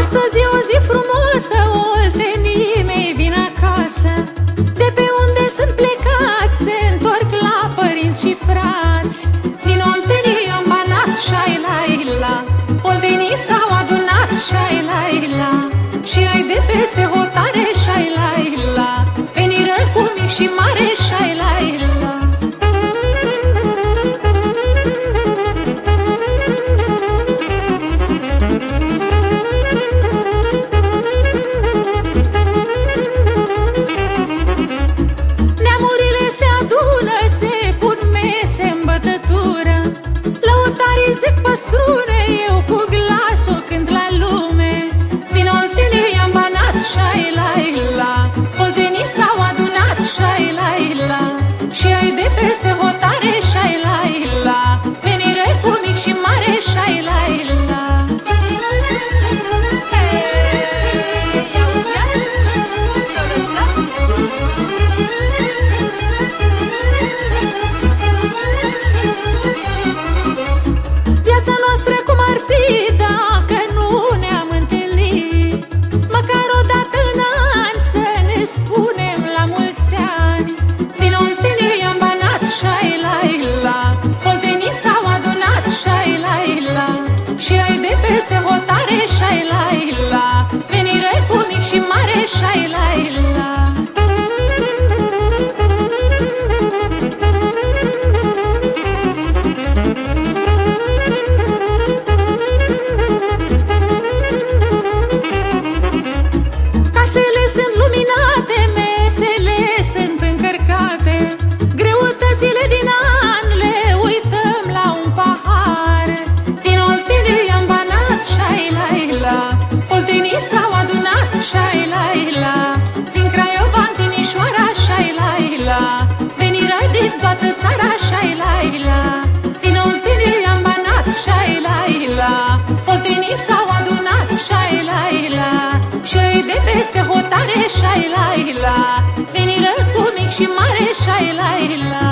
Astăzi e o zi frumoasă, oltenii mei vin acasă. De pe unde sunt plecați, se întorc la părinți și frați. Din oltenii am banat, șai la ila Oltenii s-au adunat, șai la. Ila Și ai de peste hotare zic păstrune, eu cu glasul cânt la lume Din Oltenii am banat șai la ila Oltenii s-au adunat șai la ila Și ai de peste hotare Și ai de peste hotare șai la. Ila Venire cu mic și mare șai la. Ila Casele sunt luminate, mesele sunt încărcate Oltenii s-au adunat șai la ila Și ai de peste hotare șai la ila Veniră cu mic și mare șai la ila